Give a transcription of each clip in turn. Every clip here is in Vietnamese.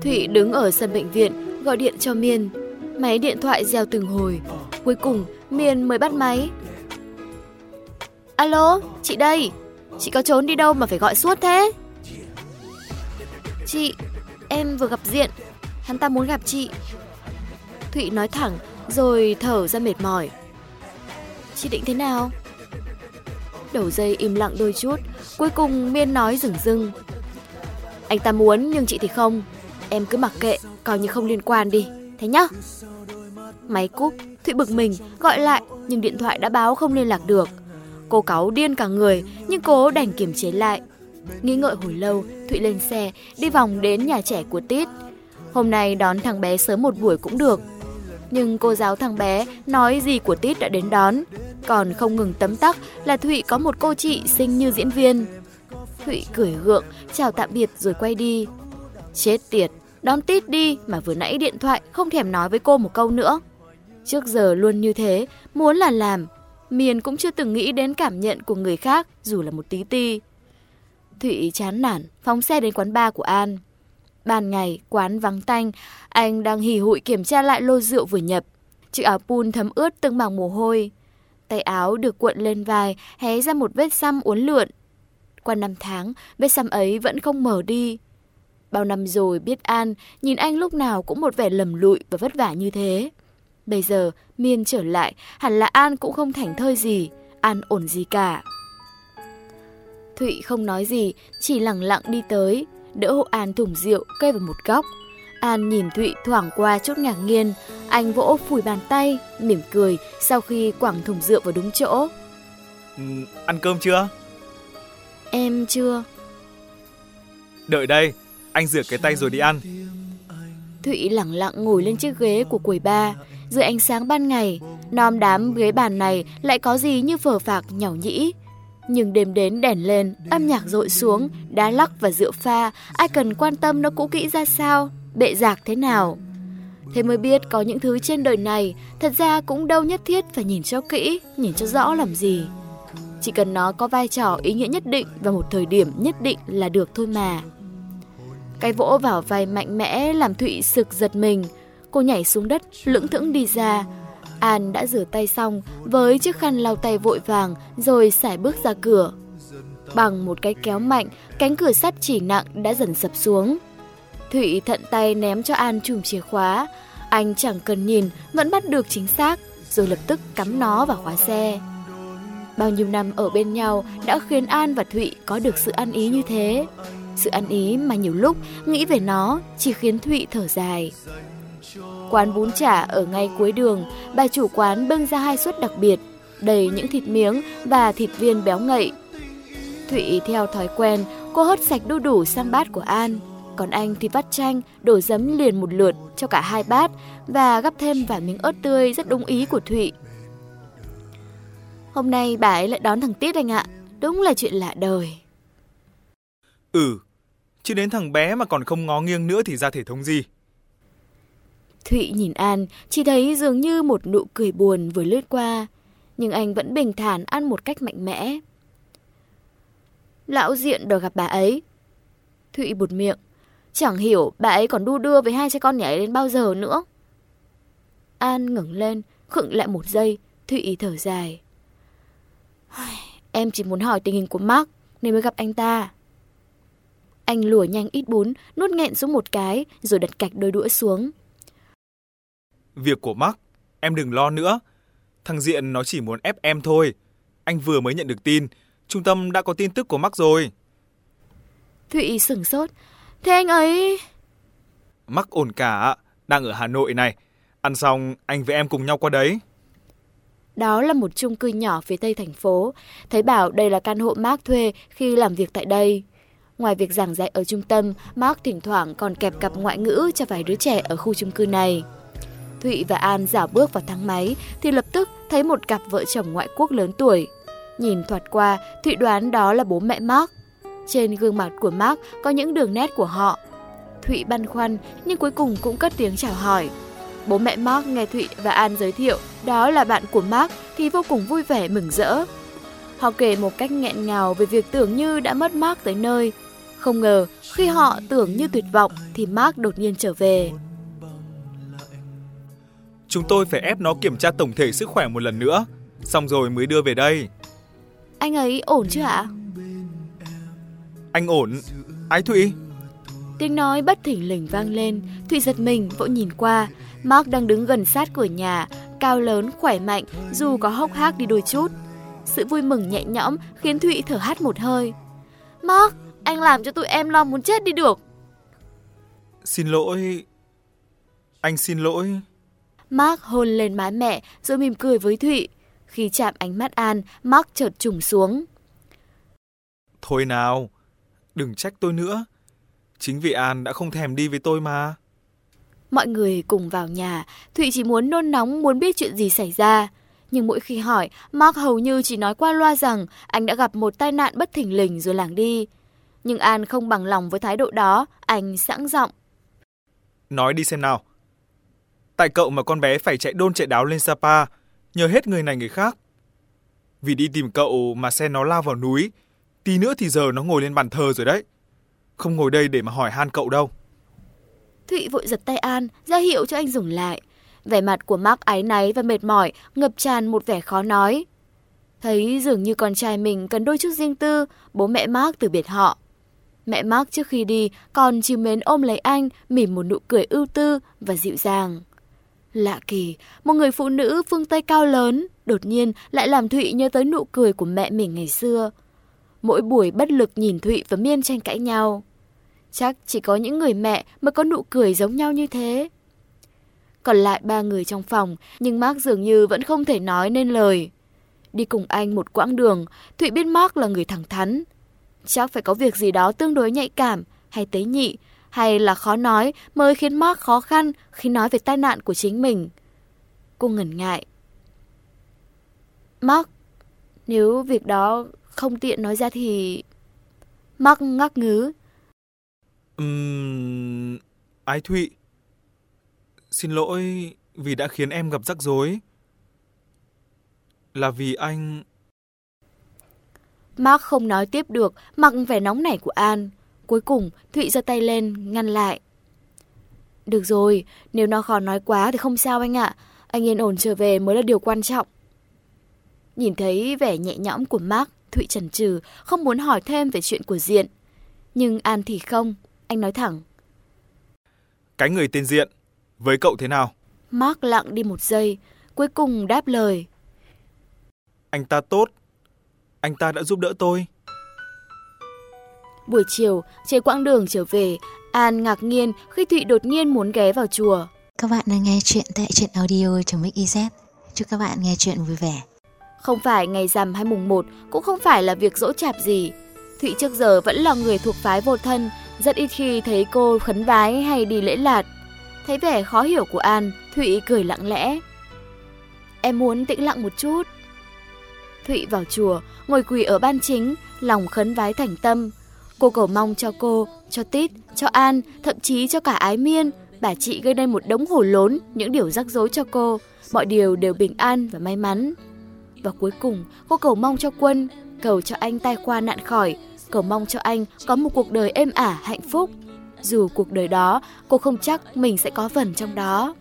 Thụy đứng ở sân bệnh viện, gọi điện cho Miên. Máy điện thoại reo từng hồi. Cuối cùng, Miên mới bắt máy. Alo, chị đây. Chị có trốn đi đâu mà phải gọi suốt thế? Chị, em vừa gặp Diện. Hắn ta muốn gặp chị. Thụy nói thẳng, rồi thở ra mệt mỏi. Chị định thế nào? Đầu dây im lặng đôi chút, cuối cùng Miên nói rừng dưng. Anh ta muốn nhưng chị thì không. Em cứ mặc kệ, coi như không liên quan đi. Thế nhá. Máy cúp, Thụy bực mình, gọi lại nhưng điện thoại đã báo không liên lạc được. Cô cáu điên cả người nhưng cố đành kiềm chế lại. Nghĩ ngợi hồi lâu, Thụy lên xe, đi vòng đến nhà trẻ của Tít. Hôm nay đón thằng bé sớm một buổi cũng được. Nhưng cô giáo thằng bé nói gì của Tít đã đến đón. Còn không ngừng tấm tắc là Thụy có một cô chị xinh như diễn viên. Thụy cười gượng, chào tạm biệt rồi quay đi. Chết tiệt, đón Tít đi mà vừa nãy điện thoại không thèm nói với cô một câu nữa. Trước giờ luôn như thế, muốn là làm. Miền cũng chưa từng nghĩ đến cảm nhận của người khác dù là một tí ti. Thụy chán nản, phóng xe đến quán bar của An. Ban ngày, quán vắng tanh, anh đang hì hụi kiểm tra lại lô rượu vừa nhập. Chiếc áo pun thấm ướt từng mảng mồ hôi. Tay áo được cuộn lên vai, hé ra một vết xăm uốn lượn. Qua năm tháng, vết xăm ấy vẫn không mở đi. Bao năm rồi biết An, nhìn anh lúc nào cũng một vẻ lầm lụi và vất vả như thế. Bây giờ, Miên trở lại, hẳn là An cũng không thành thơi gì, An ổn gì cả. Thụy không nói gì, chỉ lặng lặng đi tới, đỡ hộ An thùng rượu cây vào một góc. An nhìn Thụy thoảng qua chút ngạc nhiên, anh vỗ phủi bàn tay, mỉm cười sau khi quẳng thùng rượu vào đúng chỗ. Ừ, ăn cơm chưa? Em chưa. Đợi đây, anh rửa cái tay rồi đi ăn. Thụy lặng lặng ngồi lên chiếc ghế của quầy ba, dưới ánh sáng ban ngày, nom đám ghế bàn này lại có gì như phở phạc nhỏ nhĩ. Nhưng đêm đến đèn lên, âm nhạc rội xuống, đá lắc và rượu pha, ai cần quan tâm nó cũ kỹ ra sao, bệ giạc thế nào. Thế mới biết có những thứ trên đời này thật ra cũng đâu nhất thiết phải nhìn cho kỹ, nhìn cho rõ làm gì. Chỉ cần nó có vai trò ý nghĩa nhất định và một thời điểm nhất định là được thôi mà. Cái vỗ vào vai mạnh mẽ làm Thụy sực giật mình. Cô nhảy xuống đất, lững thững đi ra. An đã rửa tay xong với chiếc khăn lau tay vội vàng rồi xài bước ra cửa. Bằng một cái kéo mạnh, cánh cửa sắt chỉ nặng đã dần sập xuống. Thụy thận tay ném cho An chùm chìa khóa. Anh chẳng cần nhìn, vẫn bắt được chính xác, rồi lập tức cắm nó vào khóa xe. Bao nhiêu năm ở bên nhau đã khiến An và Thụy có được sự ăn ý như thế. Sự ăn ý mà nhiều lúc nghĩ về nó chỉ khiến Thụy thở dài. Quán bún chả ở ngay cuối đường, bà chủ quán bưng ra hai suất đặc biệt, đầy những thịt miếng và thịt viên béo ngậy. Thụy theo thói quen, cô hớt sạch đu đủ sang bát của An, còn anh thì vắt chanh, đổ giấm liền một lượt cho cả hai bát và gắp thêm vài miếng ớt tươi rất đúng ý của Thụy. Hôm nay bà ấy lại đón thằng Tiết anh ạ, đúng là chuyện lạ đời. Ừ, chứ đến thằng bé mà còn không ngó nghiêng nữa thì ra thể thống gì. Thụy nhìn An, chỉ thấy dường như một nụ cười buồn vừa lướt qua, nhưng anh vẫn bình thản ăn một cách mạnh mẽ. Lão diện đòi gặp bà ấy. Thụy bụt miệng, chẳng hiểu bà ấy còn đu đưa với hai cha con nhà ấy đến bao giờ nữa. An ngẩng lên, khựng lại một giây, Thụy thở dài. Em chỉ muốn hỏi tình hình của Mark nên mới gặp anh ta. Anh lùa nhanh ít bún, nuốt nghẹn xuống một cái rồi đặt cạch đôi đũa xuống. Việc của Mark, em đừng lo nữa. Thằng Diện nó chỉ muốn ép em thôi. Anh vừa mới nhận được tin, trung tâm đã có tin tức của Mark rồi. Thụy sửng sốt. Thế anh ấy... Mark ổn cả, đang ở Hà Nội này. Ăn xong, anh với em cùng nhau qua đấy. Đó là một chung cư nhỏ phía tây thành phố. Thấy bảo đây là căn hộ Mark thuê khi làm việc tại đây. Ngoài việc giảng dạy ở trung tâm, Mark thỉnh thoảng còn kẹp cặp ngoại ngữ cho vài đứa trẻ ở khu chung cư này. Thụy và An dảo bước vào thang máy thì lập tức thấy một cặp vợ chồng ngoại quốc lớn tuổi. Nhìn thoạt qua, Thụy đoán đó là bố mẹ Mark. Trên gương mặt của Mark có những đường nét của họ. Thụy băn khoăn nhưng cuối cùng cũng cất tiếng chào hỏi. Bố mẹ Mark nghe Thụy và An giới thiệu đó là bạn của Mark thì vô cùng vui vẻ mừng rỡ. Họ kể một cách nghẹn ngào về việc tưởng như đã mất Mark tới nơi. Không ngờ, khi họ tưởng như tuyệt vọng thì Mark đột nhiên trở về. Chúng tôi phải ép nó kiểm tra tổng thể sức khỏe một lần nữa, xong rồi mới đưa về đây. Anh ấy ổn chứ ạ? Anh ổn. Ái Thụy? Tiếng nói bất thình lình vang lên, Thụy giật mình vội nhìn qua. Mark đang đứng gần sát cửa nhà, cao lớn, khỏe mạnh, dù có hốc hác đi đôi chút. Sự vui mừng nhẹ nhõm khiến Thụy thở hắt một hơi. Mark, anh làm cho tụi em lo muốn chết đi được. Xin lỗi. Anh xin lỗi. Mark hôn lên má mẹ rồi mỉm cười với Thụy. Khi chạm ánh mắt An, Mark chợt trùng xuống. Thôi nào, đừng trách tôi nữa. Chính vì An đã không thèm đi với tôi mà. Mọi người cùng vào nhà, Thụy chỉ muốn nôn nóng muốn biết chuyện gì xảy ra. Nhưng mỗi khi hỏi, Mark hầu như chỉ nói qua loa rằng anh đã gặp một tai nạn bất thình lình rồi lảng đi. Nhưng An không bằng lòng với thái độ đó, anh sẵn giọng. Nói đi xem nào. Tại cậu mà con bé phải chạy đôn chạy đáo lên Sapa, nhờ hết người này người khác. Vì đi tìm cậu mà xe nó lao vào núi, tí nữa thì giờ nó ngồi lên bàn thờ rồi đấy. Không ngồi đây để mà hỏi han cậu đâu. Thụy vội giật tay An, ra hiệu cho anh dừng lại. Vẻ mặt của Mark ái náy và mệt mỏi, ngập tràn một vẻ khó nói. Thấy dường như con trai mình cần đôi chút riêng tư, bố mẹ Mark từ biệt họ. Mẹ Mark trước khi đi còn chiều mến ôm lấy anh, mỉm một nụ cười ưu tư và dịu dàng. Lạ kỳ, một người phụ nữ phương Tây cao lớn, đột nhiên lại làm Thụy nhớ tới nụ cười của mẹ mình ngày xưa. Mỗi buổi bất lực nhìn Thụy và Miên tranh cãi nhau. Chắc chỉ có những người mẹ mới có nụ cười giống nhau như thế. Còn lại ba người trong phòng, nhưng Mark dường như vẫn không thể nói nên lời. Đi cùng anh một quãng đường, Thụy biết Mark là người thẳng thắn. Chắc phải có việc gì đó tương đối nhạy cảm, hay tế nhị, hay là khó nói mới khiến Mark khó khăn khi nói về tai nạn của chính mình. Cô ngần ngại. Mark, nếu việc đó không tiện nói ra thì... Mark ngắc ngứ. Uhm, Ái Thụy, xin lỗi vì đã khiến em gặp rắc rối. Là vì anh... Mark không nói tiếp được, mặc vẻ nóng nảy của An. Cuối cùng, Thụy giơ tay lên, ngăn lại. Được rồi, nếu nó khó nói quá thì không sao anh ạ. Anh yên ổn trở về mới là điều quan trọng. Nhìn thấy vẻ nhẹ nhõm của Mark, Thụy chần chừ, không muốn hỏi thêm về chuyện của Diện. Nhưng An thì không, anh nói thẳng. Cái người tên Diện, với cậu thế nào? Mark lặng đi một giây, cuối cùng đáp lời. Anh ta tốt, anh ta đã giúp đỡ tôi. Buổi chiều, trên quãng đường trở về, An ngạc nhiên khi Thụy đột nhiên muốn ghé vào chùa. Các bạn đang nghe chuyện tại truyện audio.mix.iz. Chúc các bạn nghe chuyện vui vẻ. Không phải ngày rằm hay mùng 1, cũng không phải là việc dỗ chạp gì. Thụy trước giờ vẫn là người thuộc phái vô thân, rất ít khi thấy cô khấn vái hay đi lễ lạt. Thấy vẻ khó hiểu của An, Thụy cười lặng lẽ. Em muốn tĩnh lặng một chút. Thụy vào chùa, ngồi quỳ ở ban chính, lòng khấn vái thành tâm. Cô cầu mong cho cô, cho Tít, cho An, thậm chí cho cả Ái Miên. Bà chị gây nên một đống hổ lốn, những điều rắc rối cho cô. Mọi điều đều bình an và may mắn. Và cuối cùng, cô cầu mong cho Quân, cầu cho anh tai qua nạn khỏi, cầu mong cho anh có một cuộc đời êm ả hạnh phúc. Dù cuộc đời đó, cô không chắc mình sẽ có phần trong đó.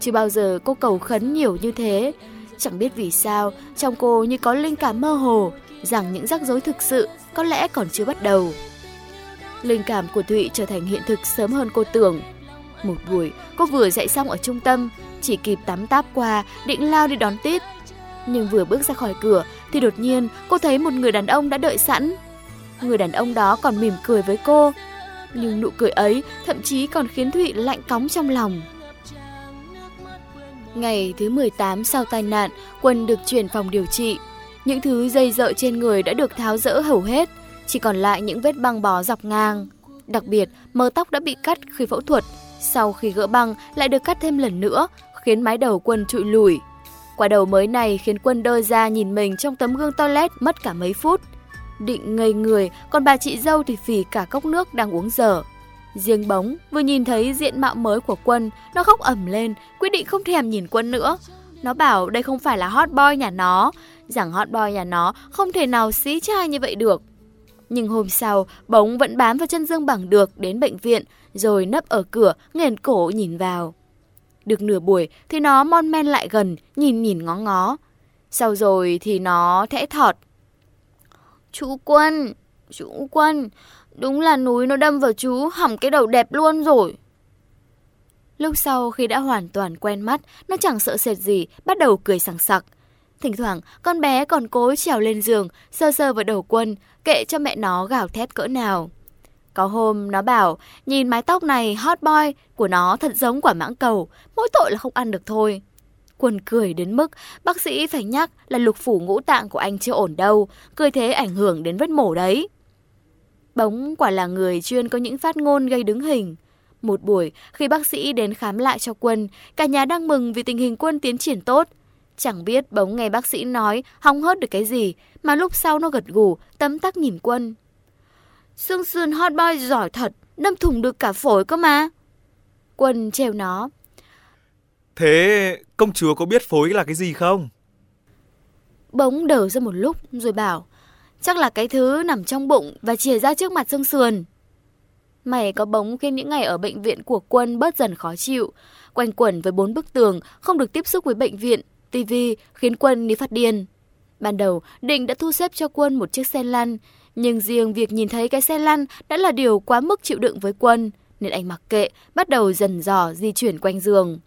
Chưa bao giờ cô cầu khấn nhiều như thế. Chẳng biết vì sao, trong cô như có linh cảm mơ hồ, rằng những rắc rối thực sự có lẽ còn chưa bắt đầu. Linh cảm của Thụy trở thành hiện thực sớm hơn cô tưởng. Một buổi, cô vừa dạy xong ở trung tâm, chỉ kịp tắm táp qua, định lao đi đón tiếp. Nhưng vừa bước ra khỏi cửa thì đột nhiên cô thấy một người đàn ông đã đợi sẵn. Người đàn ông đó còn mỉm cười với cô. Nhưng nụ cười ấy thậm chí còn khiến Thụy lạnh cóng trong lòng. Ngày thứ 18 sau tai nạn, Quân được chuyển phòng điều trị. Những thứ dây dợ trên người đã được tháo rỡ hầu hết, chỉ còn lại những vết băng bó dọc ngang. Đặc biệt, mớ tóc đã bị cắt khi phẫu thuật, sau khi gỡ băng lại được cắt thêm lần nữa, khiến mái đầu Quân trụi lùi. Quả đầu mới này khiến Quân đơ ra nhìn mình trong tấm gương toilet mất cả mấy phút. Định ngây người, còn bà chị dâu thì phì cả cốc nước đang uống dở. Riêng bóng vừa nhìn thấy diện mạo mới của Quân, nó khóc ẩm lên, quyết định không thèm nhìn Quân nữa. Nó bảo đây không phải là hot boy nhà nó, rằng hot boy nhà nó không thể nào xí trai như vậy được. Nhưng hôm sau, bóng vẫn bám vào chân Dương bằng được đến bệnh viện, rồi nấp ở cửa, nghền cổ nhìn vào. Được nửa buổi thì nó mon men lại gần, nhìn nhìn ngó ngó. Sau rồi thì nó thẽ thọt. Chú Quân, chú Quân, đúng là núi nó đâm vào chú, hỏng cái đầu đẹp luôn rồi. Lúc sau khi đã hoàn toàn quen mắt, nó chẳng sợ sệt gì, bắt đầu cười sảng sặc. Thỉnh thoảng, con bé còn cố trèo lên giường, sơ sơ vào đầu quân, kệ cho mẹ nó gào thét cỡ nào. Có hôm nó bảo, nhìn mái tóc này hot boy của nó thật giống quả mãng cầu, mỗi tội là không ăn được thôi. Quân cười đến mức bác sĩ phải nhắc là lục phủ ngũ tạng của anh chưa ổn đâu, cười thế ảnh hưởng đến vết mổ đấy. Bóng quả là người chuyên có những phát ngôn gây đứng hình. Một buổi, khi bác sĩ đến khám lại cho Quân, cả nhà đang mừng vì tình hình Quân tiến triển tốt. Chẳng biết bóng nghe bác sĩ nói hong hớt được cái gì, mà lúc sau nó gật gù, tấm tắc nhìn Quân. Sương Sương hot boy giỏi thật, đâm thủng được cả phổi cơ mà. Quân treo nó. Thế công chúa có biết phối là cái gì không? Bóng đờ ra một lúc rồi bảo, chắc là cái thứ nằm trong bụng và chìa ra trước mặt xương sườn. Mày có bóng khiến những ngày ở bệnh viện của quân bớt dần khó chịu. Quanh quẩn với bốn bức tường, không được tiếp xúc với bệnh viện, tivi khiến quân đi phát điên. Ban đầu, Định đã thu xếp cho quân một chiếc xe lăn, nhưng riêng việc nhìn thấy cái xe lăn đã là điều quá mức chịu đựng với quân, nên anh mặc kệ, bắt đầu dần dò di chuyển quanh giường.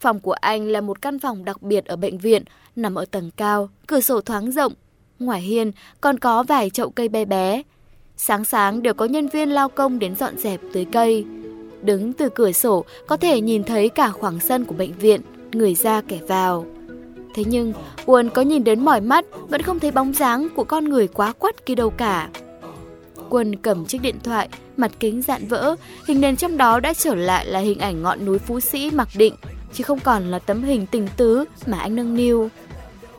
Phòng của anh là một căn phòng đặc biệt ở bệnh viện, nằm ở tầng cao, cửa sổ thoáng rộng. Ngoài hiên còn có vài chậu cây bé bé. Sáng sáng đều có nhân viên lao công đến dọn dẹp tưới cây. Đứng từ cửa sổ có thể nhìn thấy cả khoảng sân của bệnh viện, người ra kẻ vào. Thế nhưng, Quân có nhìn đến mỏi mắt, vẫn không thấy bóng dáng của con người quá quắt kia đâu cả. Quân cầm chiếc điện thoại, mặt kính dạn vỡ, hình nền trong đó đã trở lại là hình ảnh ngọn núi Phú Sĩ mặc định, chứ không còn là tấm hình tình tứ mà anh nâng niu.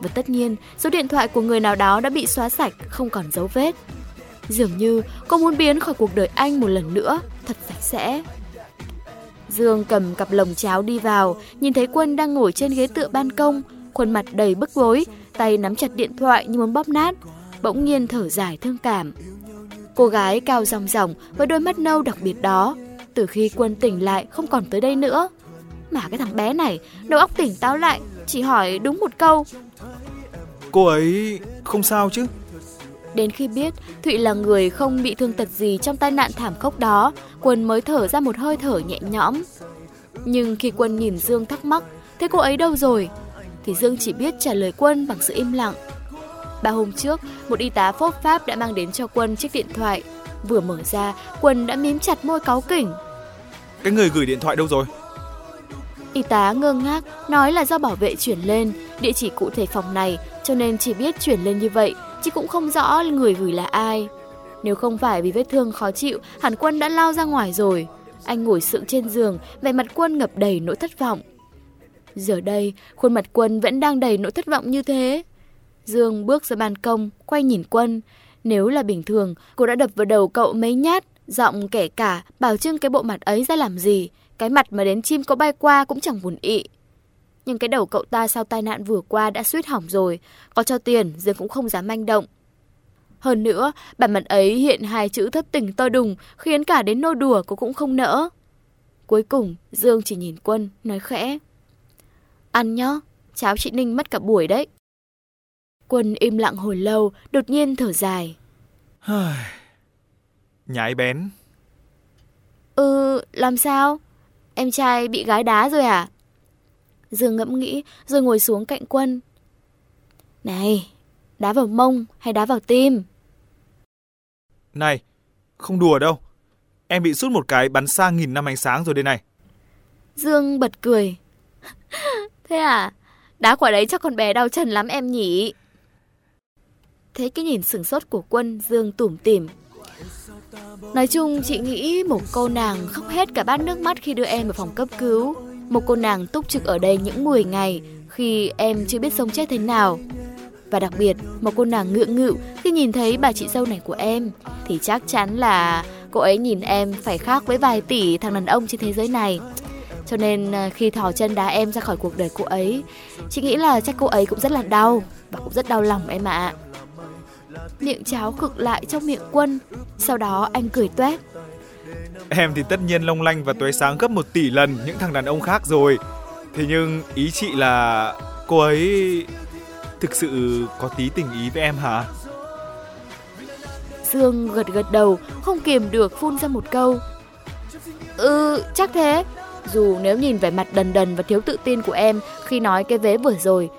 Và tất nhiên, số điện thoại của người nào đó đã bị xóa sạch, không còn dấu vết. Dường như cô muốn biến khỏi cuộc đời anh một lần nữa, thật sạch sẽ. Dương cầm cặp lồng cháo đi vào, nhìn thấy Quân đang ngồi trên ghế tựa ban công, khuôn mặt đầy bức bối, tay nắm chặt điện thoại như muốn bóp nát, bỗng nhiên thở dài thương cảm. Cô gái cao ròng ròng với đôi mắt nâu đặc biệt đó, từ khi Quân tỉnh lại không còn tới đây nữa. Mà cái thằng bé này, đầu óc tỉnh táo lại, chỉ hỏi đúng một câu. Cô ấy không sao chứ? Đến khi biết Thụy là người không bị thương tật gì trong tai nạn thảm khốc đó, Quân mới thở ra một hơi thở nhẹ nhõm. Nhưng khi Quân nhìn Dương thắc mắc, thế cô ấy đâu rồi? Thì Dương chỉ biết trả lời Quân bằng sự im lặng. Ba hôm trước, một y tá phốt Pháp đã mang đến cho Quân chiếc điện thoại. Vừa mở ra, Quân đã mím chặt môi cáu kỉnh. Cái người gửi điện thoại đâu rồi? Y tá ngơ ngác nói là do bảo vệ chuyển lên, địa chỉ cụ thể phòng này cho nên chỉ biết chuyển lên như vậy, chứ cũng không rõ người gửi là ai. Nếu không phải vì vết thương khó chịu, hẳn quân đã lao ra ngoài rồi. Anh ngồi sững trên giường, vẻ mặt quân ngập đầy nỗi thất vọng. Giờ đây, khuôn mặt quân vẫn đang đầy nỗi thất vọng như thế. Dương bước ra ban công, quay nhìn quân. Nếu là bình thường, cô đã đập vào đầu cậu mấy nhát, giọng kể cả, bảo trưng cái bộ mặt ấy ra làm gì. Cái mặt mà đến chim có bay qua cũng chẳng buồn ị. Nhưng cái đầu cậu ta sau tai nạn vừa qua đã suýt hỏng rồi, có cho tiền Dương cũng không dám manh động. Hơn nữa, bản mặt ấy hiện hai chữ thất tình to đùng, khiến cả đến nô đùa cô cũng không nỡ. Cuối cùng, Dương chỉ nhìn Quân, nói khẽ. Ăn nhá, cháo chị Ninh mất cả buổi đấy. Quân im lặng hồi lâu, đột nhiên thở dài. Nhái bén. Ừ, làm sao? Em trai bị gái đá rồi à? Dương ngẫm nghĩ rồi ngồi xuống cạnh quân. Này, đá vào mông hay đá vào tim? Này, không đùa đâu. Em bị sút một cái bắn xa nghìn năm ánh sáng rồi đây này. Dương bật cười. Thế à, đá quả đấy chắc con bé đau chân lắm em nhỉ? Thấy cái nhìn sừng sốt của quân, Dương tủm tỉm. Nói chung, chị nghĩ một cô nàng khóc hết cả bát nước mắt khi đưa em vào phòng cấp cứu. Một cô nàng túc trực ở đây những 10 ngày khi em chưa biết sống chết thế nào. Và đặc biệt, một cô nàng ngượng ngự khi nhìn thấy bà chị dâu này của em thì chắc chắn là cô ấy nhìn em phải khác với vài tỷ thằng đàn ông trên thế giới này. Cho nên ờ, khi thò chân đá em ra khỏi cuộc đời cô ấy, chị nghĩ là chắc cô ấy cũng rất là đau và cũng rất đau lòng em ạ. Miệng cháo cực lại trong miệng quân, sau đó anh cười toét. Em thì tất nhiên long lanh và tuế sáng gấp một tỷ lần những thằng đàn ông khác rồi. Thế nhưng ý chị là cô ấy thực sự có tí tình ý với em hả? Dương gật gật đầu, không kiềm được phun ra một câu. Ừ, chắc thế. Dù nếu nhìn vẻ mặt đần đần và thiếu tự tin của em khi nói cái vế vừa rồi,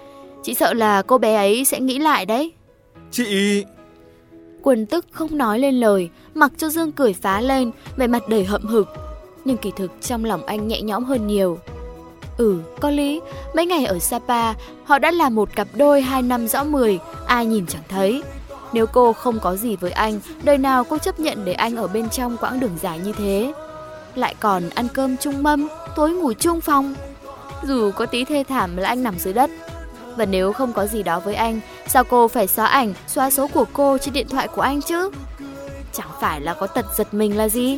chị sợ là cô bé ấy sẽ nghĩ lại đấy. Chị... Quần tức không nói lên lời, mặc cho Dương cười phá lên, vẻ mặt đầy hậm hực. Nhưng kỳ thực trong lòng anh nhẹ nhõm hơn nhiều. Ừ, có lý, mấy ngày ở Sapa, họ đã là một cặp đôi hai năm rõ mười, ai nhìn chẳng thấy. Nếu cô không có gì với anh, đời nào cô chấp nhận để anh ở bên trong quãng đường dài như thế. Lại còn ăn cơm chung mâm, tối ngủ chung phòng. Dù có tí thê thảm là anh nằm dưới đất. Và nếu không có gì đó với anh, sao cô phải xóa ảnh, xóa số của cô trên điện thoại của anh chứ? Chẳng phải là có tật giật mình là gì?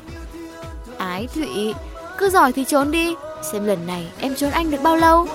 Ái Thụy, cứ giỏi thì trốn đi, xem lần này em trốn anh được bao lâu.